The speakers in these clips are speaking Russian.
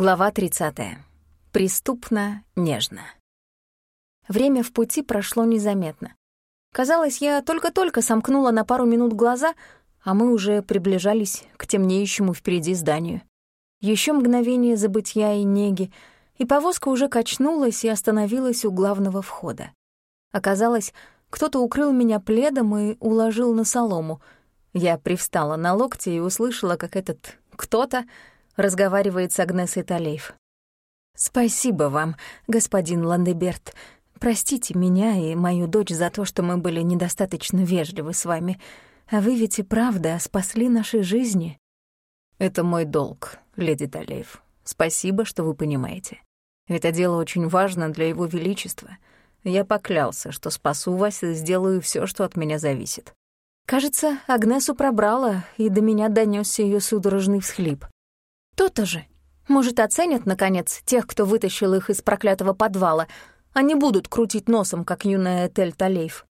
Глава 30. Преступно нежно. Время в пути прошло незаметно. Казалось, я только-только сомкнула на пару минут глаза, а мы уже приближались к темнеющему впереди зданию. Еще мгновение забытья и неги, и повозка уже качнулась и остановилась у главного входа. Оказалось, кто-то укрыл меня пледом и уложил на солому. Я привстала на локте и услышала, как этот кто-то разговаривает с Агнесой Талейф. «Спасибо вам, господин Ландеберт. Простите меня и мою дочь за то, что мы были недостаточно вежливы с вами. А вы ведь и правда спасли наши жизни». «Это мой долг, леди Талейф. Спасибо, что вы понимаете. Это дело очень важно для его величества. Я поклялся, что спасу вас и сделаю все, что от меня зависит». Кажется, Агнесу пробрала, и до меня донесся ее судорожный всхлип. То-то же. Может, оценят, наконец, тех, кто вытащил их из проклятого подвала, а не будут крутить носом, как юная Этель Талейф.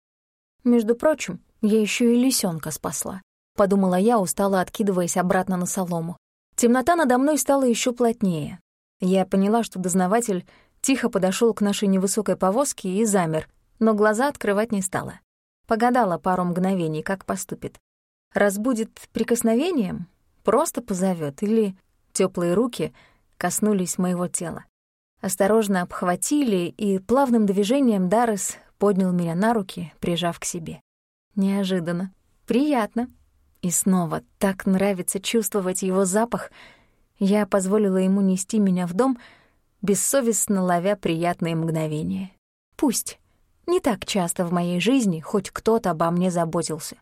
Между прочим, я еще и лисенка спасла. Подумала я, устало откидываясь обратно на солому. Темнота надо мной стала еще плотнее. Я поняла, что дознаватель тихо подошел к нашей невысокой повозке и замер, но глаза открывать не стала. Погадала пару мгновений, как поступит. Разбудит прикосновением? Просто позовет или Теплые руки коснулись моего тела. Осторожно обхватили, и плавным движением Даррес поднял меня на руки, прижав к себе. Неожиданно. Приятно. И снова так нравится чувствовать его запах. Я позволила ему нести меня в дом, бессовестно ловя приятные мгновения. Пусть. Не так часто в моей жизни хоть кто-то обо мне заботился.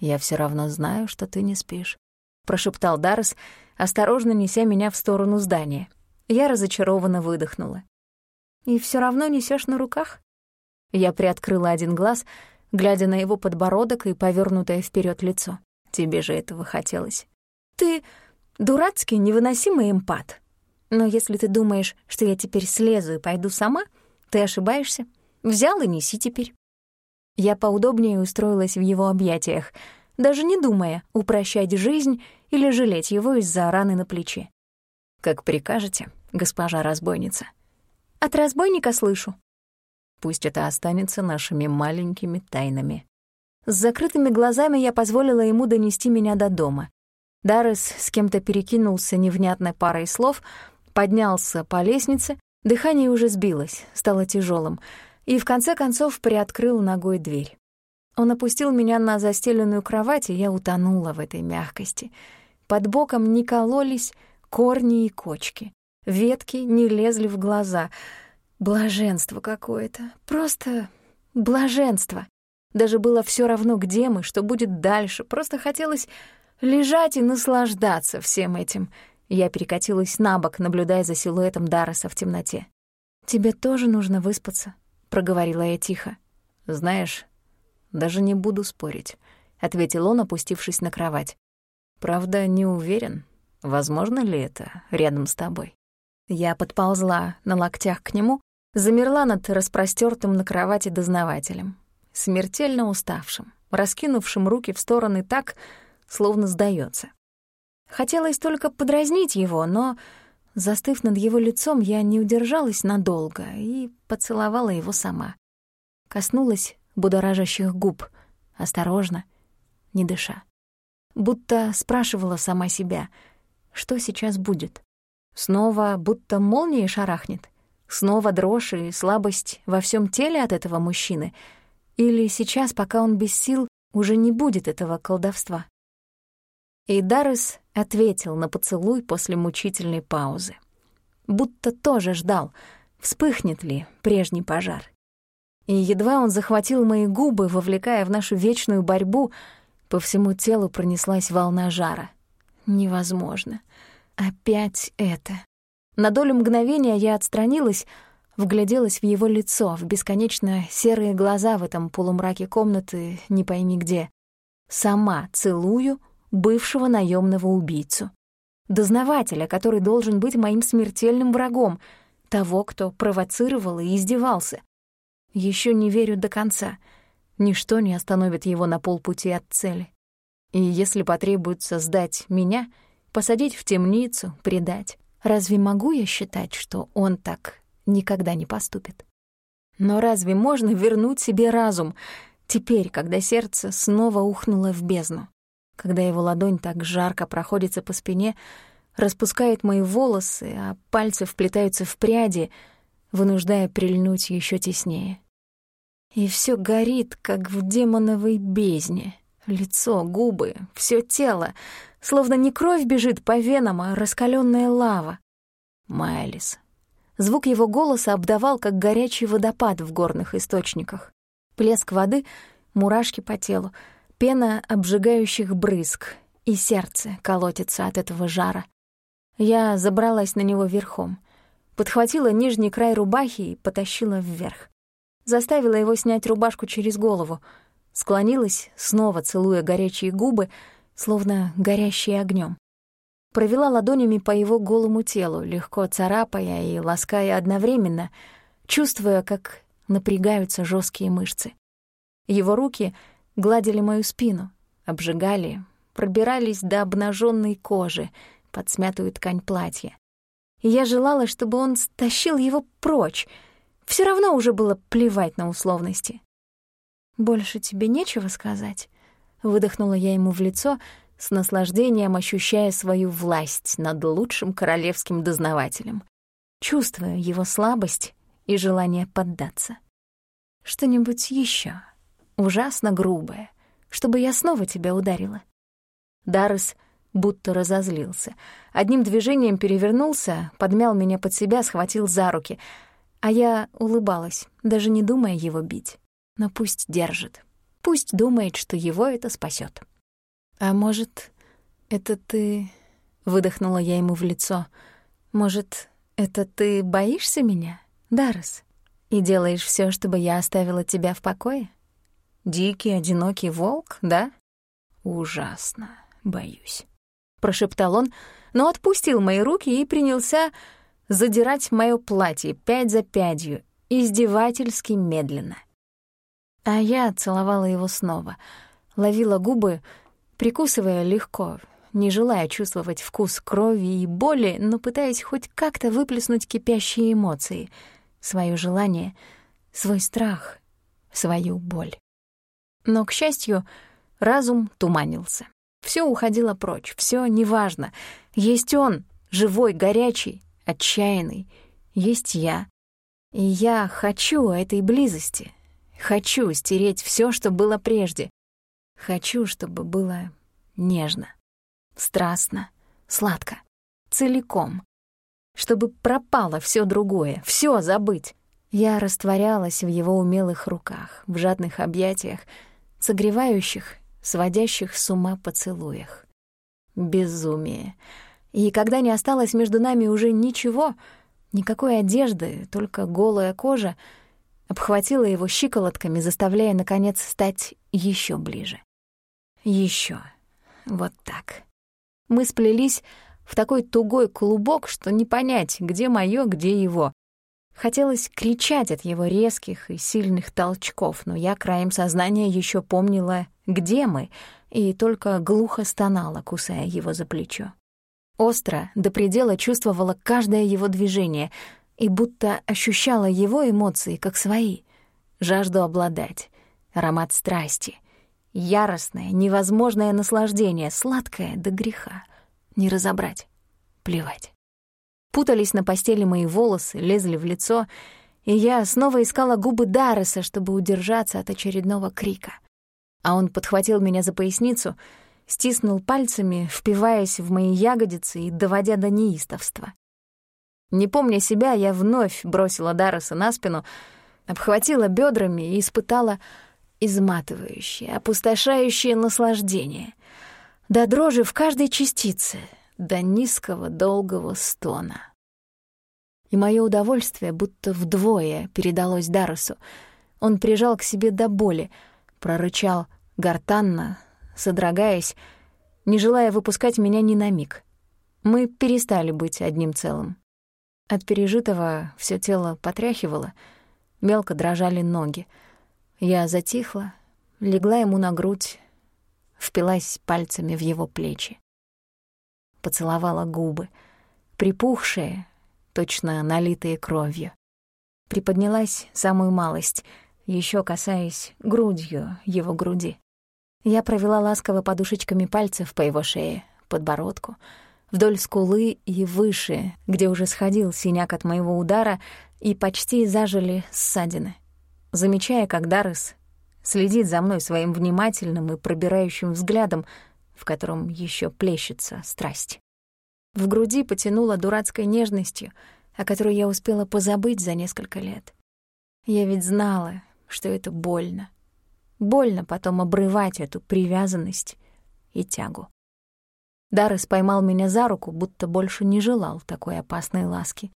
Я все равно знаю, что ты не спишь прошептал Даррес, осторожно неся меня в сторону здания. Я разочарованно выдохнула. «И все равно несешь на руках?» Я приоткрыла один глаз, глядя на его подбородок и повернутое вперед лицо. «Тебе же этого хотелось». «Ты дурацкий, невыносимый эмпат. Но если ты думаешь, что я теперь слезу и пойду сама, ты ошибаешься. Взял и неси теперь». Я поудобнее устроилась в его объятиях — даже не думая упрощать жизнь или жалеть его из-за раны на плече. «Как прикажете, госпожа разбойница». «От разбойника слышу». «Пусть это останется нашими маленькими тайнами». С закрытыми глазами я позволила ему донести меня до дома. Даррес с кем-то перекинулся невнятной парой слов, поднялся по лестнице, дыхание уже сбилось, стало тяжелым, и в конце концов приоткрыл ногой дверь. Он опустил меня на застеленную кровать, и я утонула в этой мягкости. Под боком не кололись корни и кочки. Ветки не лезли в глаза. Блаженство какое-то. Просто блаженство. Даже было все равно, где мы, что будет дальше. Просто хотелось лежать и наслаждаться всем этим. Я перекатилась на бок, наблюдая за силуэтом Дарреса в темноте. «Тебе тоже нужно выспаться», — проговорила я тихо. «Знаешь, даже не буду спорить», — ответил он, опустившись на кровать. «Правда, не уверен, возможно ли это рядом с тобой». Я подползла на локтях к нему, замерла над распростёртым на кровати дознавателем, смертельно уставшим, раскинувшим руки в стороны так, словно сдаётся. Хотелось только подразнить его, но, застыв над его лицом, я не удержалась надолго и поцеловала его сама. Коснулась будоражащих губ, осторожно, не дыша. Будто спрашивала сама себя, что сейчас будет. Снова будто молнией шарахнет, снова дрожь и слабость во всем теле от этого мужчины, или сейчас, пока он без сил, уже не будет этого колдовства. И Даррес ответил на поцелуй после мучительной паузы. Будто тоже ждал, вспыхнет ли прежний пожар. И едва он захватил мои губы, вовлекая в нашу вечную борьбу, по всему телу пронеслась волна жара. Невозможно. Опять это. На долю мгновения я отстранилась, вгляделась в его лицо, в бесконечно серые глаза в этом полумраке комнаты, не пойми где. Сама целую бывшего наемного убийцу. Дознавателя, который должен быть моим смертельным врагом, того, кто провоцировал и издевался. Еще не верю до конца. Ничто не остановит его на полпути от цели. И если потребуется сдать меня, посадить в темницу, предать, Разве могу я считать, что он так никогда не поступит? Но разве можно вернуть себе разум теперь, когда сердце снова ухнуло в бездну? Когда его ладонь так жарко проходится по спине, распускает мои волосы, а пальцы вплетаются в пряди, вынуждая прильнуть еще теснее. И все горит, как в демоновой бездне. Лицо, губы, все тело, словно не кровь бежит по венам, а раскаленная лава. Майлис. Звук его голоса обдавал, как горячий водопад в горных источниках. Плеск воды, мурашки по телу, пена обжигающих брызг, и сердце колотится от этого жара. Я забралась на него верхом, подхватила нижний край рубахи и потащила вверх. Заставила его снять рубашку через голову, склонилась, снова целуя горячие губы, словно горящие огнем. Провела ладонями по его голому телу, легко царапая и лаская одновременно, чувствуя, как напрягаются жесткие мышцы. Его руки гладили мою спину, обжигали, пробирались до обнаженной кожи, под смятую ткань платья. Я желала, чтобы он стащил его прочь. Все равно уже было плевать на условности. «Больше тебе нечего сказать?» — выдохнула я ему в лицо, с наслаждением ощущая свою власть над лучшим королевским дознавателем, чувствуя его слабость и желание поддаться. «Что-нибудь еще ужасно грубое, чтобы я снова тебя ударила?» Даррес будто разозлился. Одним движением перевернулся, подмял меня под себя, схватил за руки. А я улыбалась, даже не думая его бить. Но пусть держит. Пусть думает, что его это спасет. «А может, это ты...» — выдохнула я ему в лицо. «Может, это ты боишься меня, Даррес? И делаешь все, чтобы я оставила тебя в покое? Дикий, одинокий волк, да? Ужасно боюсь» прошептал он, но отпустил мои руки и принялся задирать моё платье пять за пятью, издевательски медленно. А я целовала его снова, ловила губы, прикусывая легко, не желая чувствовать вкус крови и боли, но пытаясь хоть как-то выплеснуть кипящие эмоции, своё желание, свой страх, свою боль. Но, к счастью, разум туманился. Все уходило прочь, все неважно. Есть он, живой, горячий, отчаянный. Есть я. И я хочу этой близости. Хочу стереть все, что было прежде. Хочу, чтобы было нежно, страстно, сладко, целиком. Чтобы пропало все другое, все забыть. Я растворялась в его умелых руках, в жадных объятиях, согревающих сводящих с ума поцелуях. Безумие. И когда не осталось между нами уже ничего, никакой одежды, только голая кожа, обхватила его щиколотками, заставляя, наконец, стать еще ближе. Еще. Вот так. Мы сплелись в такой тугой клубок, что не понять, где моё, где его. Хотелось кричать от его резких и сильных толчков, но я краем сознания еще помнила, где мы, и только глухо стонала, кусая его за плечо. Остро, до предела чувствовала каждое его движение и будто ощущала его эмоции как свои. Жажду обладать, аромат страсти, яростное, невозможное наслаждение, сладкое до греха. Не разобрать, плевать. Путались на постели мои волосы, лезли в лицо, и я снова искала губы Дарреса, чтобы удержаться от очередного крика. А он подхватил меня за поясницу, стиснул пальцами, впиваясь в мои ягодицы и доводя до неистовства. Не помня себя, я вновь бросила Дарреса на спину, обхватила бедрами и испытала изматывающее, опустошающее наслаждение. До дрожи в каждой частице — до низкого долгого стона. И мое удовольствие будто вдвое передалось Дарусу. Он прижал к себе до боли, прорычал гортанно, содрогаясь, не желая выпускать меня ни на миг. Мы перестали быть одним целым. От пережитого все тело потряхивало, мелко дрожали ноги. Я затихла, легла ему на грудь, впилась пальцами в его плечи поцеловала губы, припухшие, точно налитые кровью. Приподнялась самую малость, еще касаясь грудью его груди. Я провела ласково подушечками пальцев по его шее, подбородку, вдоль скулы и выше, где уже сходил синяк от моего удара и почти зажили ссадины. Замечая, как Даррес следит за мной своим внимательным и пробирающим взглядом, в котором еще плещется страсть. В груди потянуло дурацкой нежностью, о которой я успела позабыть за несколько лет. Я ведь знала, что это больно. Больно потом обрывать эту привязанность и тягу. Даррес поймал меня за руку, будто больше не желал такой опасной ласки.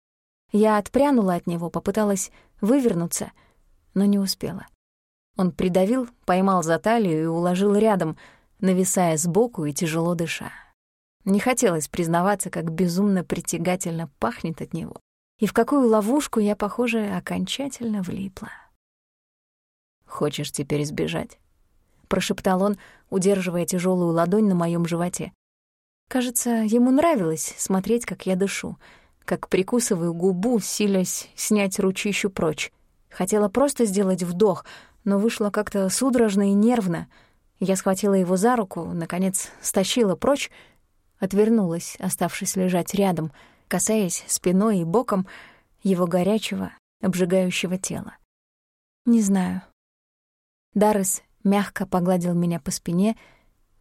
Я отпрянула от него, попыталась вывернуться, но не успела. Он придавил, поймал за талию и уложил рядом, нависая сбоку и тяжело дыша. Не хотелось признаваться, как безумно притягательно пахнет от него, и в какую ловушку я, похоже, окончательно влипла. «Хочешь теперь сбежать?» — прошептал он, удерживая тяжелую ладонь на моем животе. Кажется, ему нравилось смотреть, как я дышу, как прикусываю губу, силясь снять ручищу прочь. Хотела просто сделать вдох, но вышло как-то судорожно и нервно. Я схватила его за руку, наконец стащила прочь, отвернулась, оставшись лежать рядом, касаясь спиной и боком его горячего, обжигающего тела. Не знаю, Даррес мягко погладил меня по спине,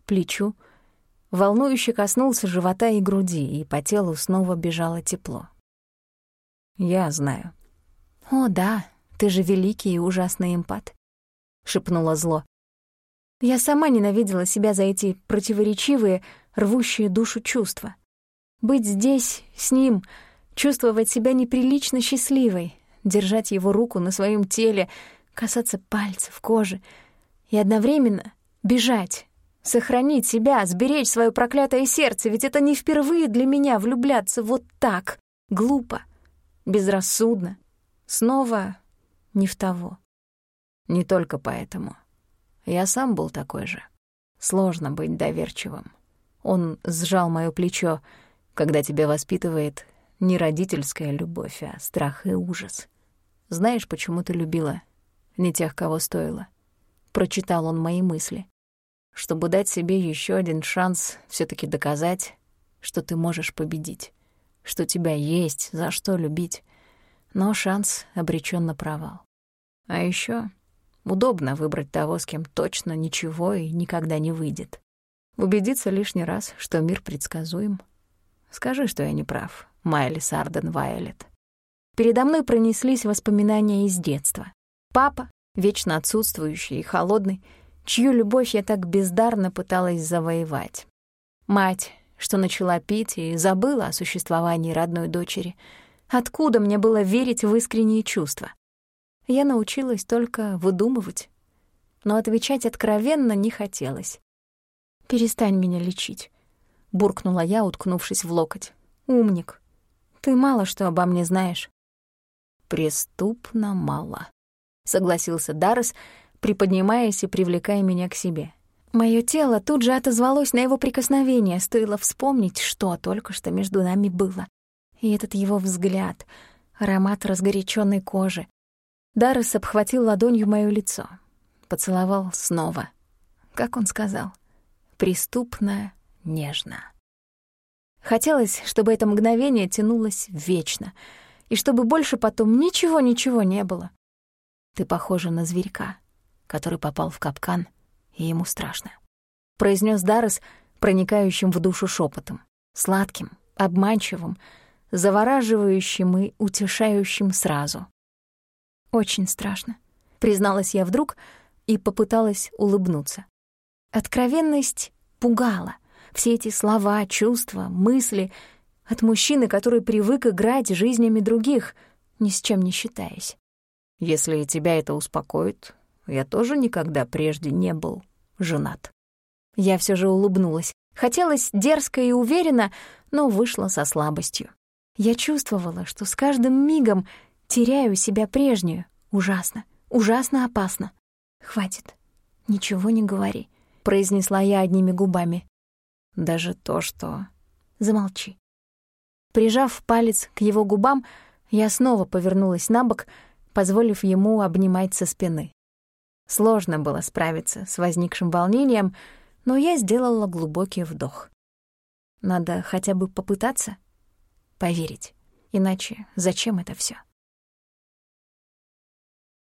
плечу, волнующе коснулся живота и груди, и по телу снова бежало тепло. «Я знаю». «О, да, ты же великий и ужасный эмпат», — шепнула зло. Я сама ненавидела себя за эти противоречивые, рвущие душу чувства. Быть здесь, с ним, чувствовать себя неприлично счастливой, держать его руку на своем теле — касаться пальцев, кожи и одновременно бежать, сохранить себя, сберечь свое проклятое сердце, ведь это не впервые для меня влюбляться вот так, глупо, безрассудно, снова не в того. Не только поэтому. Я сам был такой же. Сложно быть доверчивым. Он сжал моё плечо, когда тебя воспитывает не родительская любовь, а страх и ужас. Знаешь, почему ты любила не тех, кого стоило. Прочитал он мои мысли. Чтобы дать себе еще один шанс все таки доказать, что ты можешь победить, что тебя есть за что любить. Но шанс обречен на провал. А еще удобно выбрать того, с кем точно ничего и никогда не выйдет. Убедиться лишний раз, что мир предсказуем. Скажи, что я не прав, Майли Сарден Вайолет. Передо мной пронеслись воспоминания из детства. Папа, вечно отсутствующий и холодный, чью любовь я так бездарно пыталась завоевать. Мать, что начала пить и забыла о существовании родной дочери. Откуда мне было верить в искренние чувства? Я научилась только выдумывать. Но отвечать откровенно не хотелось. «Перестань меня лечить», — буркнула я, уткнувшись в локоть. «Умник, ты мало что обо мне знаешь». «Преступно мало», согласился Даррес, приподнимаясь и привлекая меня к себе. Моё тело тут же отозвалось на его прикосновение, стоило вспомнить, что только что между нами было. И этот его взгляд, аромат разгоряченной кожи. Даррес обхватил ладонью моё лицо, поцеловал снова. Как он сказал? Преступно, нежно. Хотелось, чтобы это мгновение тянулось вечно, и чтобы больше потом ничего-ничего не было. Ты похожа на зверька, который попал в капкан, и ему страшно. Произнес Даррес проникающим в душу шепотом, сладким, обманчивым, завораживающим и утешающим сразу. «Очень страшно», — призналась я вдруг и попыталась улыбнуться. Откровенность пугала. Все эти слова, чувства, мысли от мужчины, который привык играть жизнями других, ни с чем не считаясь. Если тебя это успокоит, я тоже никогда прежде не был женат. Я все же улыбнулась. Хотелось дерзко и уверенно, но вышла со слабостью. Я чувствовала, что с каждым мигом теряю себя прежнюю. Ужасно, ужасно опасно. «Хватит, ничего не говори», — произнесла я одними губами. «Даже то, что...» «Замолчи». Прижав палец к его губам, я снова повернулась на бок, позволив ему обнимать со спины. Сложно было справиться с возникшим волнением, но я сделала глубокий вдох. Надо хотя бы попытаться поверить. Иначе зачем это все?